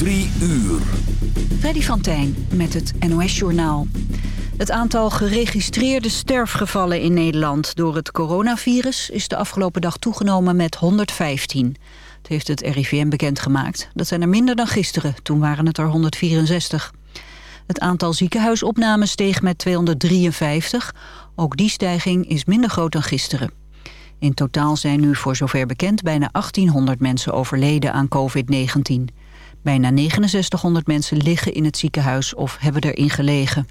Drie uur. Freddy van Tijn met het NOS-journaal. Het aantal geregistreerde sterfgevallen in Nederland door het coronavirus... is de afgelopen dag toegenomen met 115. Het heeft het RIVM bekendgemaakt. Dat zijn er minder dan gisteren, toen waren het er 164. Het aantal ziekenhuisopnames steeg met 253. Ook die stijging is minder groot dan gisteren. In totaal zijn nu voor zover bekend bijna 1800 mensen overleden aan COVID-19. Bijna 6900 mensen liggen in het ziekenhuis of hebben erin gelegen.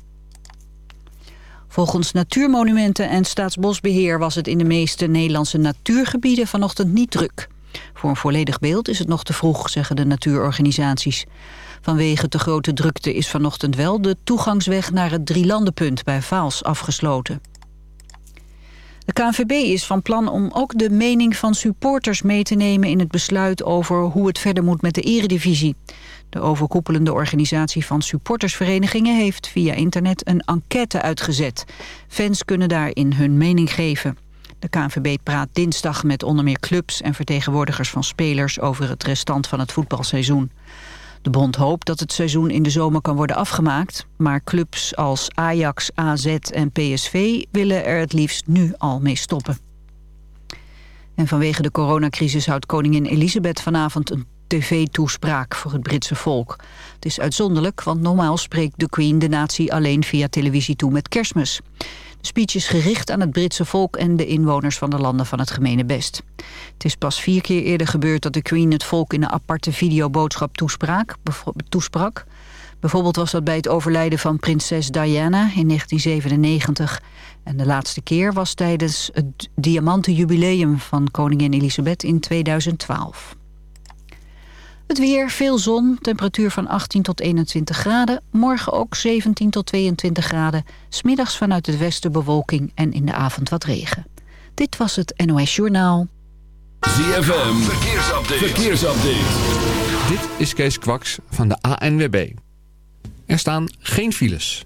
Volgens Natuurmonumenten en Staatsbosbeheer was het in de meeste Nederlandse natuurgebieden vanochtend niet druk. Voor een volledig beeld is het nog te vroeg, zeggen de natuurorganisaties. Vanwege de grote drukte is vanochtend wel de toegangsweg naar het Drielandenpunt bij Vaals afgesloten. De KNVB is van plan om ook de mening van supporters mee te nemen in het besluit over hoe het verder moet met de eredivisie. De overkoepelende organisatie van supportersverenigingen heeft via internet een enquête uitgezet. Fans kunnen daarin hun mening geven. De KNVB praat dinsdag met onder meer clubs en vertegenwoordigers van spelers over het restant van het voetbalseizoen. De bond hoopt dat het seizoen in de zomer kan worden afgemaakt... maar clubs als Ajax, AZ en PSV willen er het liefst nu al mee stoppen. En vanwege de coronacrisis houdt koningin Elisabeth vanavond een tv-toespraak voor het Britse volk. Het is uitzonderlijk, want normaal spreekt de Queen de natie alleen via televisie toe met kerstmis. De speech is gericht aan het Britse volk en de inwoners van de landen van het gemene best. Het is pas vier keer eerder gebeurd dat de Queen het volk in een aparte videoboodschap toespraak, toesprak. Bijvoorbeeld was dat bij het overlijden van prinses Diana in 1997. En de laatste keer was tijdens het diamantenjubileum van koningin Elisabeth in 2012. Het weer, veel zon, temperatuur van 18 tot 21 graden. Morgen ook 17 tot 22 graden. Smiddags vanuit het westen bewolking en in de avond wat regen. Dit was het NOS Journaal. ZFM, verkeersupdate. verkeersupdate. Dit is Kees Kwaks van de ANWB. Er staan geen files.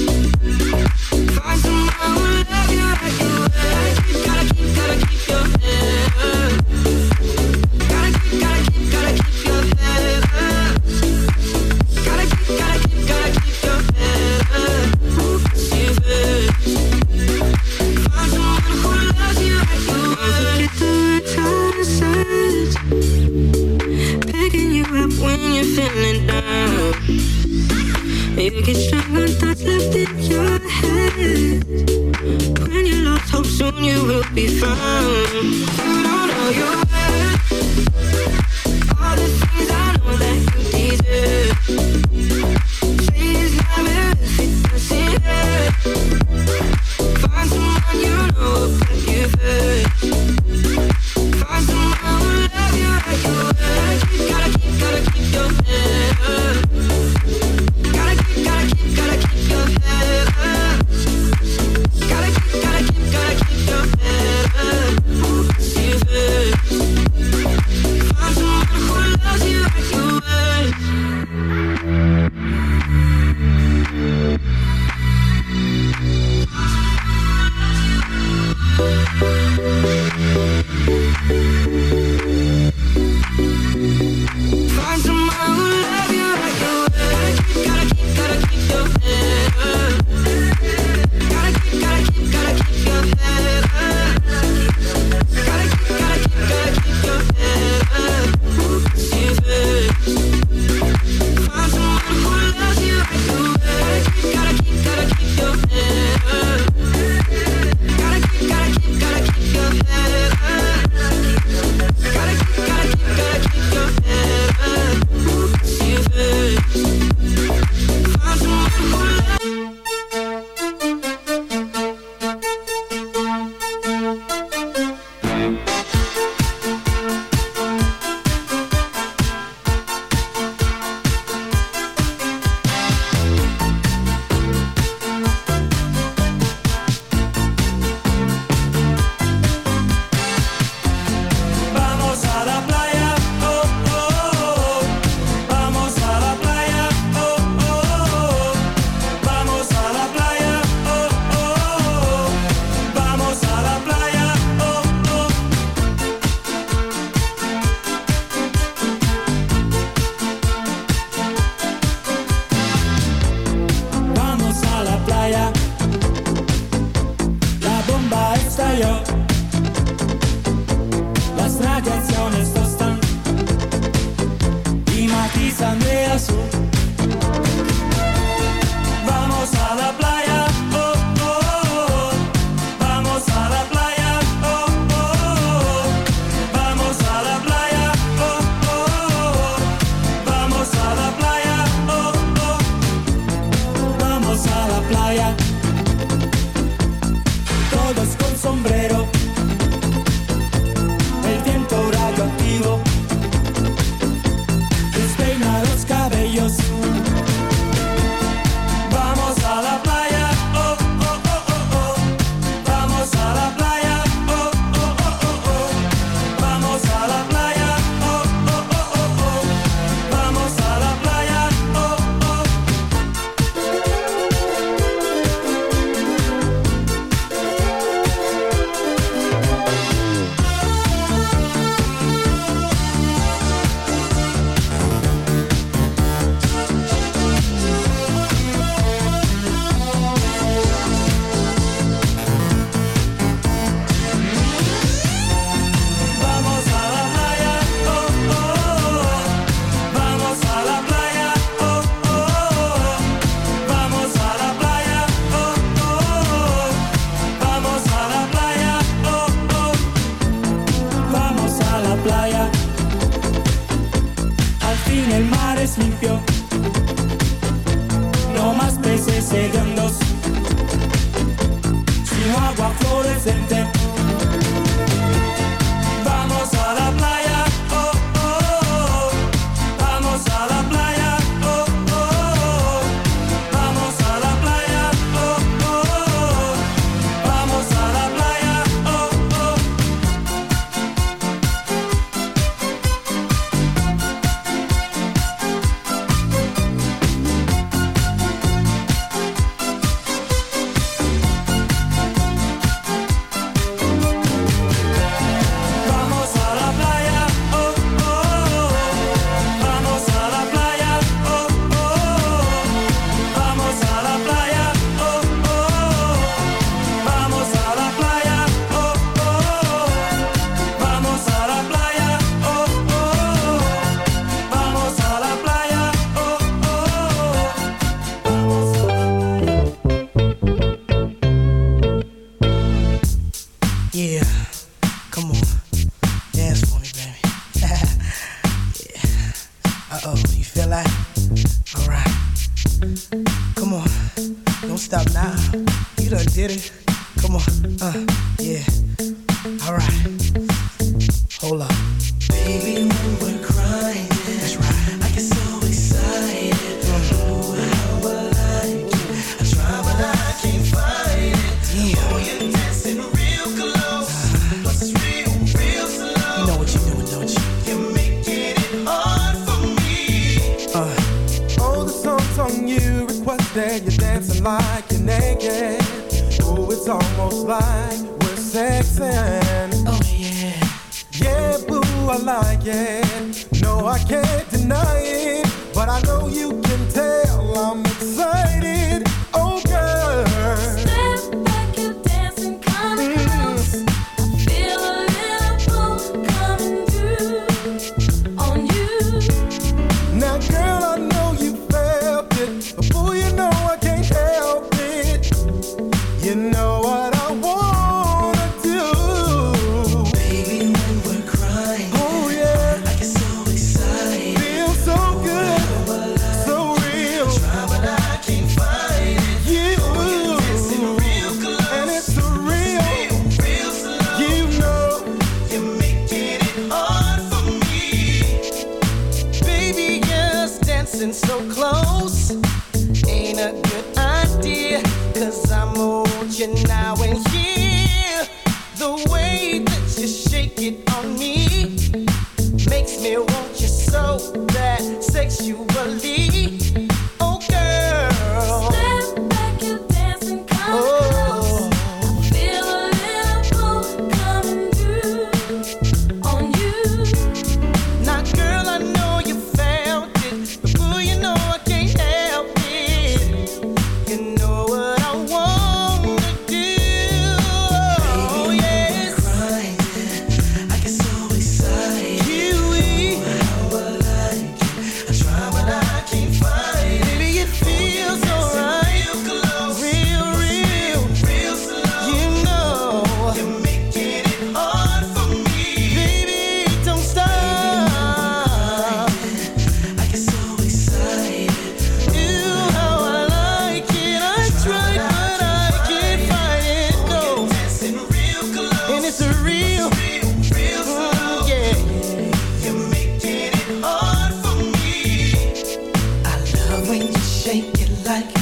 In your head? When you lost hope, soon you will be found. All your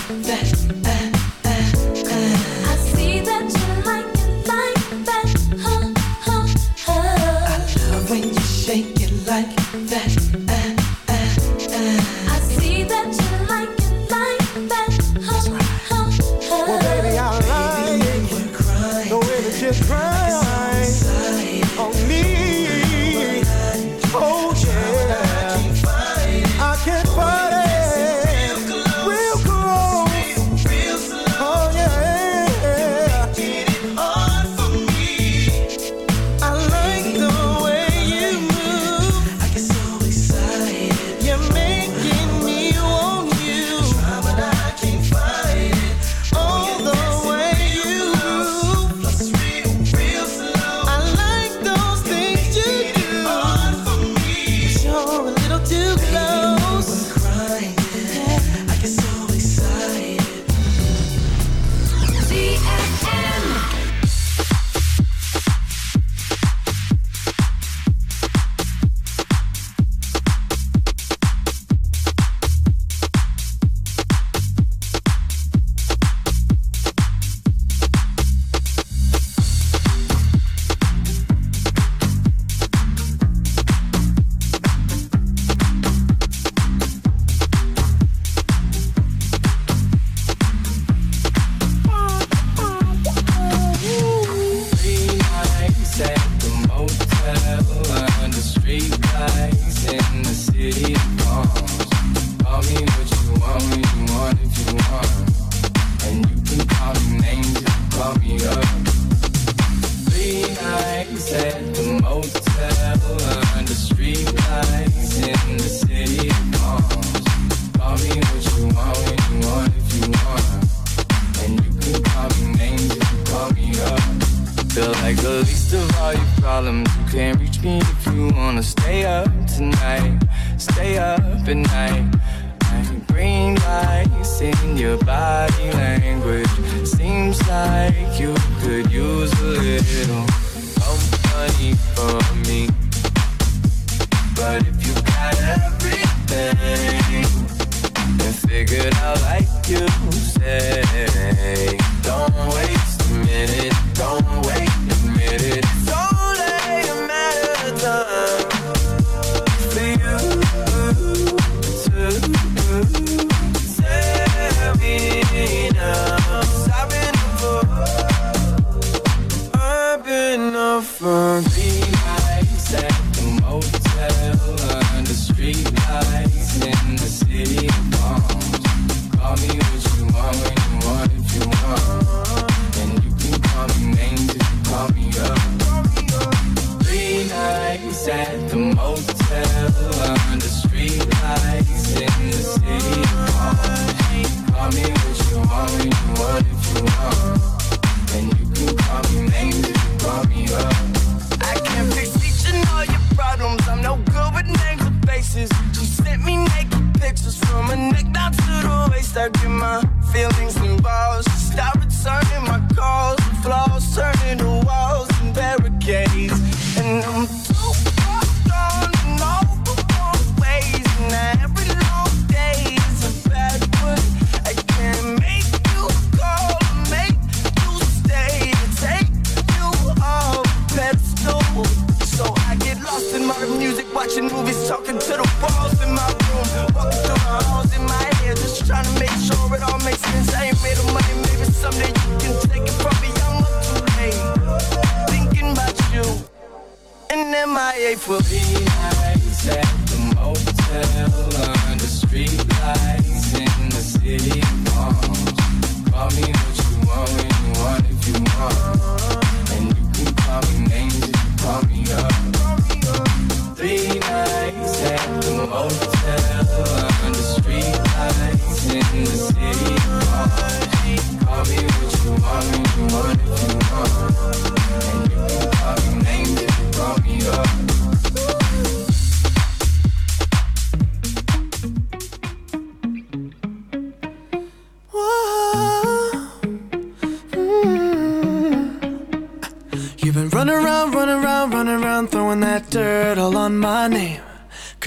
that. Uh,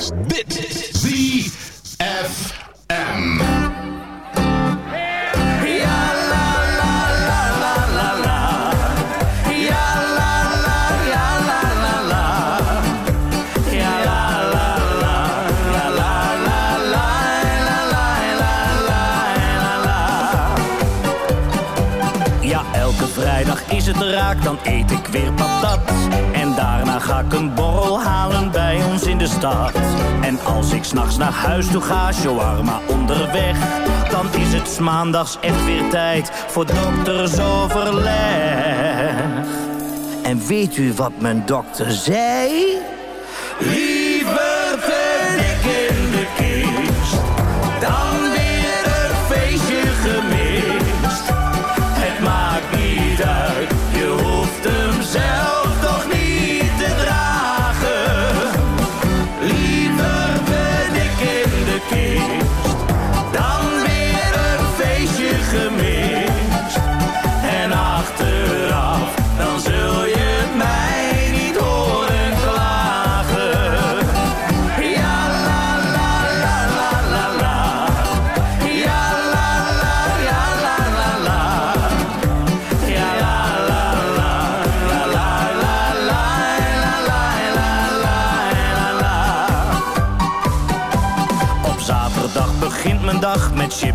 Is dit. En als ik s'nachts naar huis toe ga, shawarma onderweg. Dan is het maandags echt weer tijd voor doktersoverleg. En weet u wat mijn dokter zei?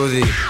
Così.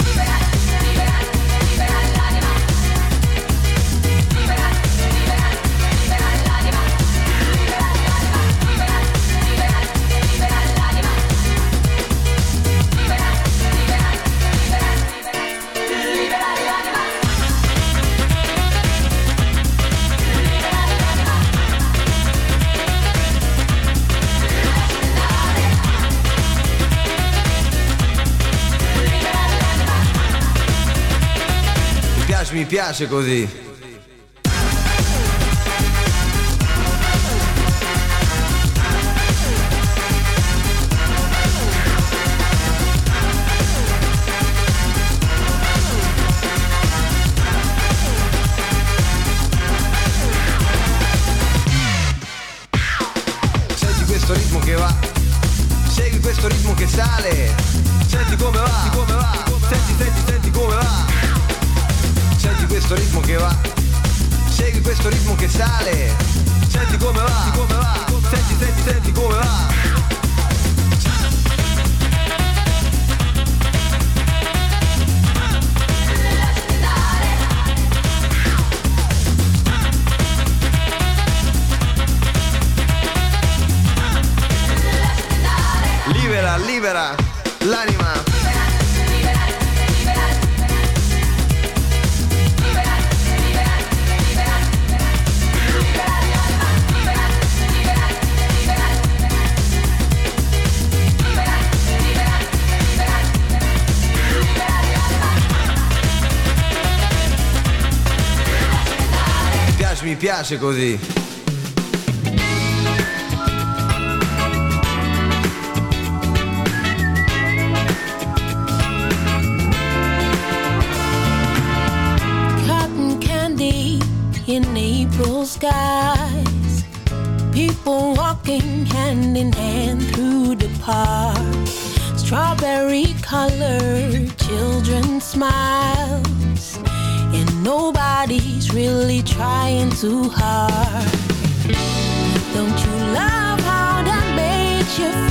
Mi piace, così. Cotton candy in April skies. People walking hand in hand through the park. Strawberry colored children smiles. Really trying too hard. Don't you love how that makes you feel?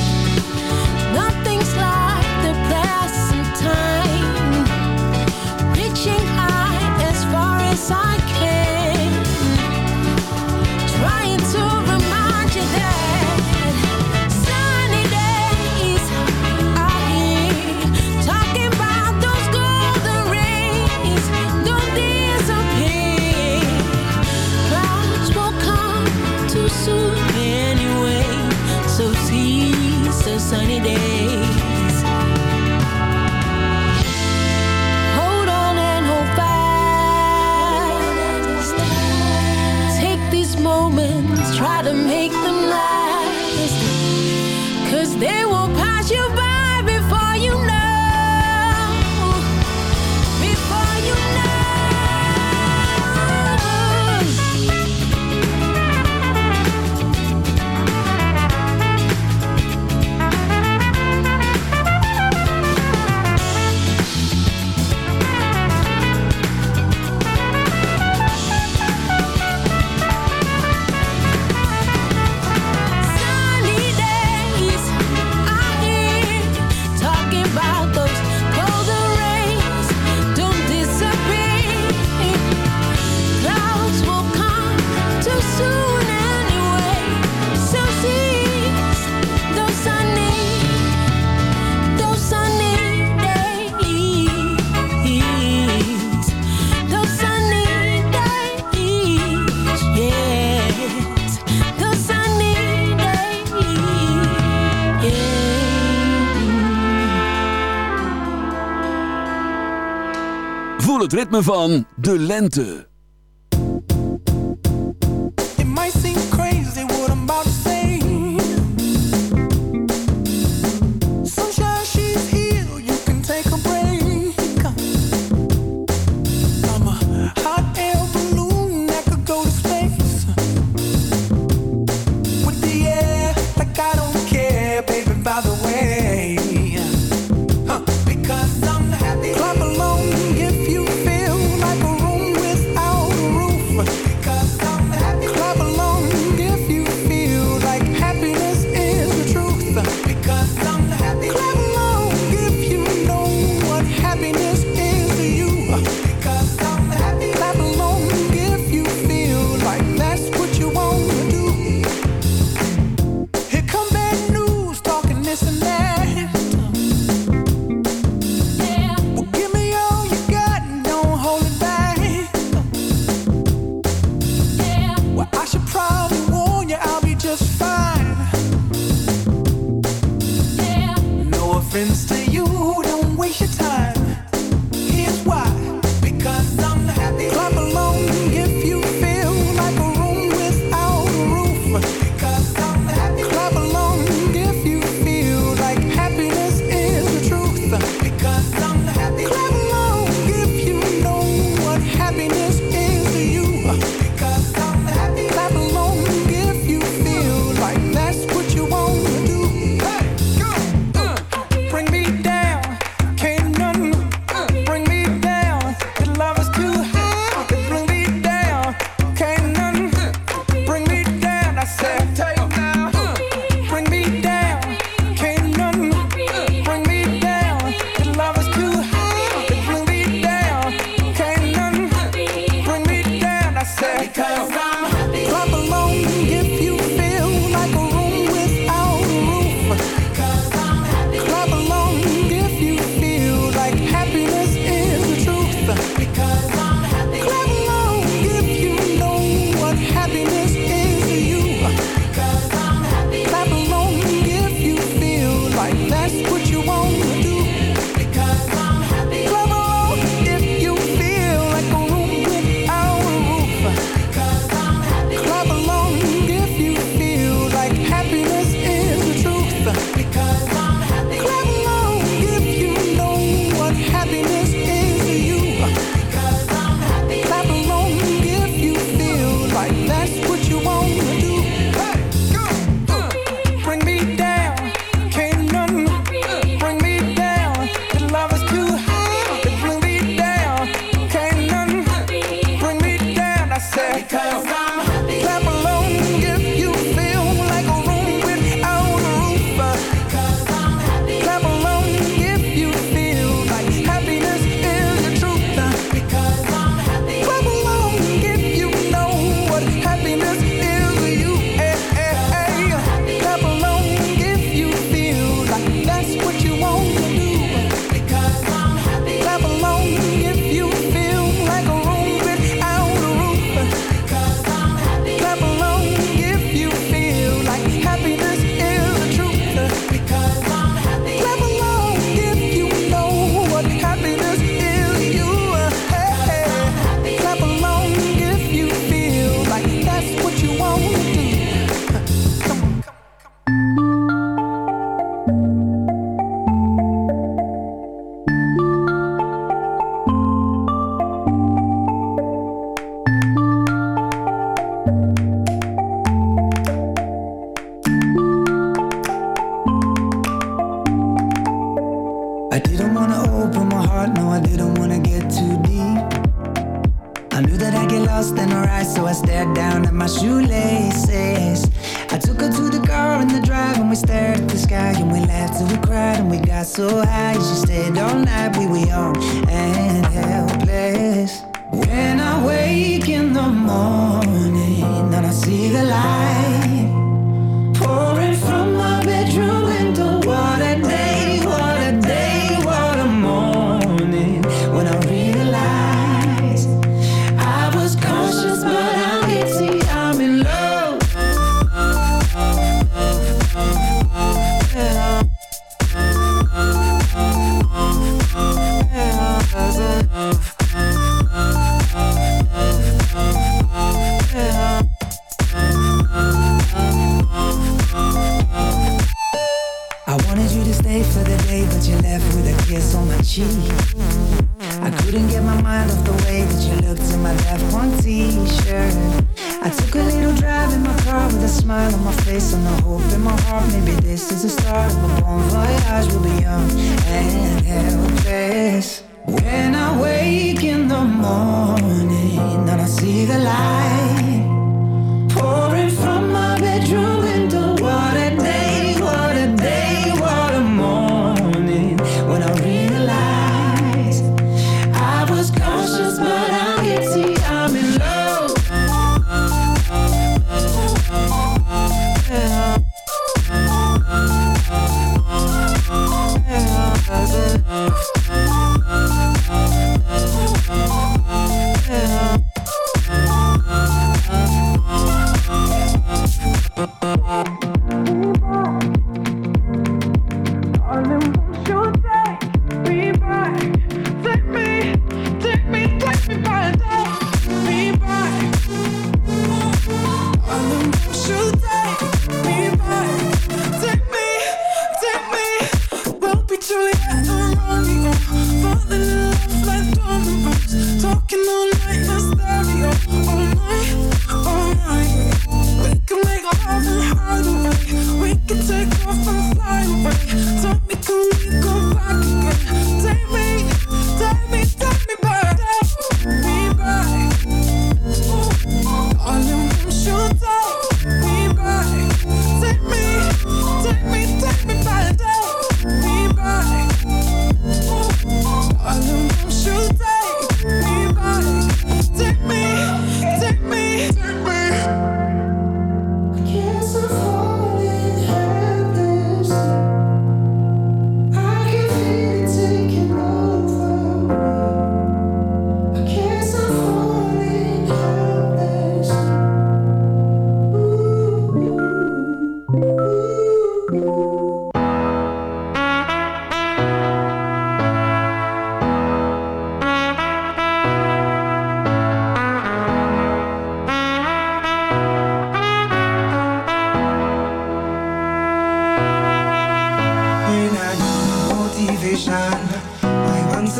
ritme van de lente.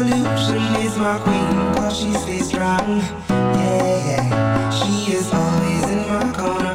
solution is my queen cause she stays strong. Yeah, yeah. She is always in my corner.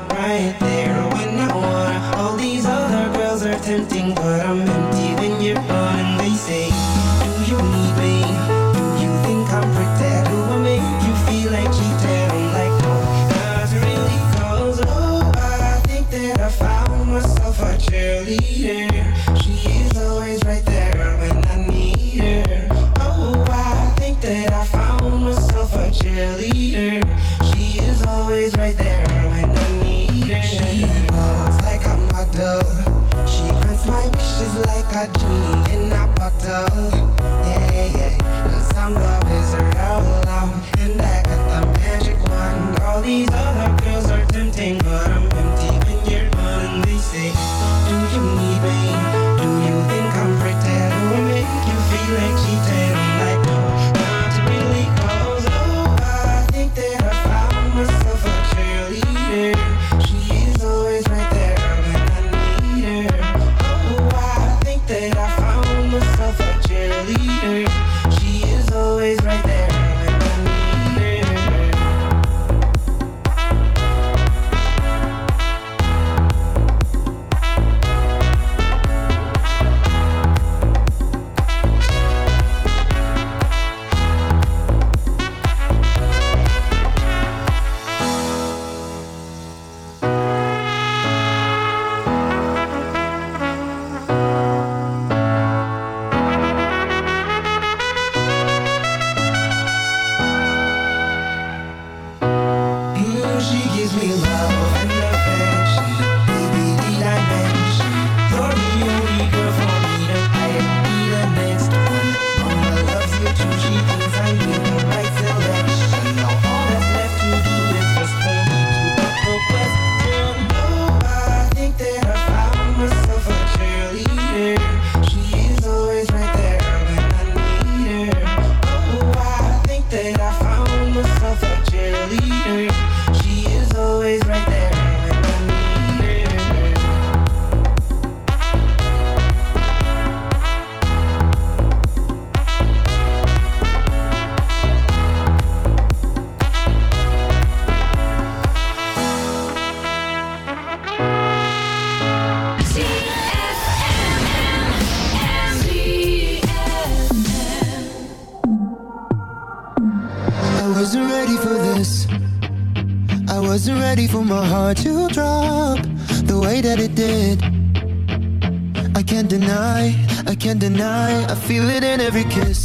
Feel it in every kiss.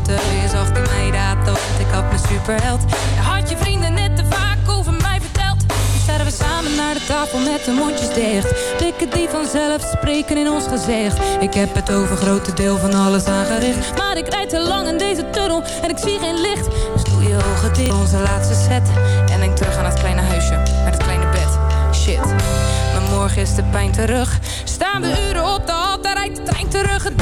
Overlaten. Je zag in mij dat, ik had mijn superheld. Je had je vrienden net te vaak over mij verteld. Nu staan we samen naar de tafel met de mondjes dicht. Blikken die vanzelf spreken in ons gezicht. Ik heb het over grote deel van alles aangericht. Maar ik rijd te lang in deze tunnel en ik zie geen licht. Dus doe je ogen dicht. Onze laatste set. En denk terug aan het kleine huisje met het kleine bed. Shit. Maar morgen is de pijn terug. Staan we uren op de hal, daar rijdt de trein terug. Het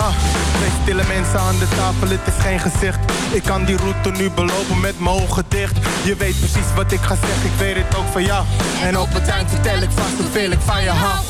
ah. Twee stille mensen aan de tafel, het is geen gezicht. Ik kan die route nu belopen met mijn ogen dicht. Je weet precies wat ik ga zeggen, ik weet het ook van jou. En op het eind vertel ik vast hoeveel ik van je hou.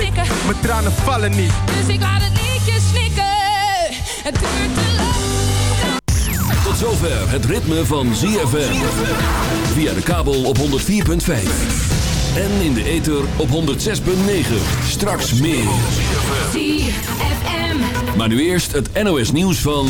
mijn tranen vallen niet. Dus ik laat het liedje snikken. Het duurt te lang. Tot zover het ritme van ZFM. Via de kabel op 104.5. En in de ether op 106.9. Straks meer. ZFM. Maar nu eerst het NOS nieuws van...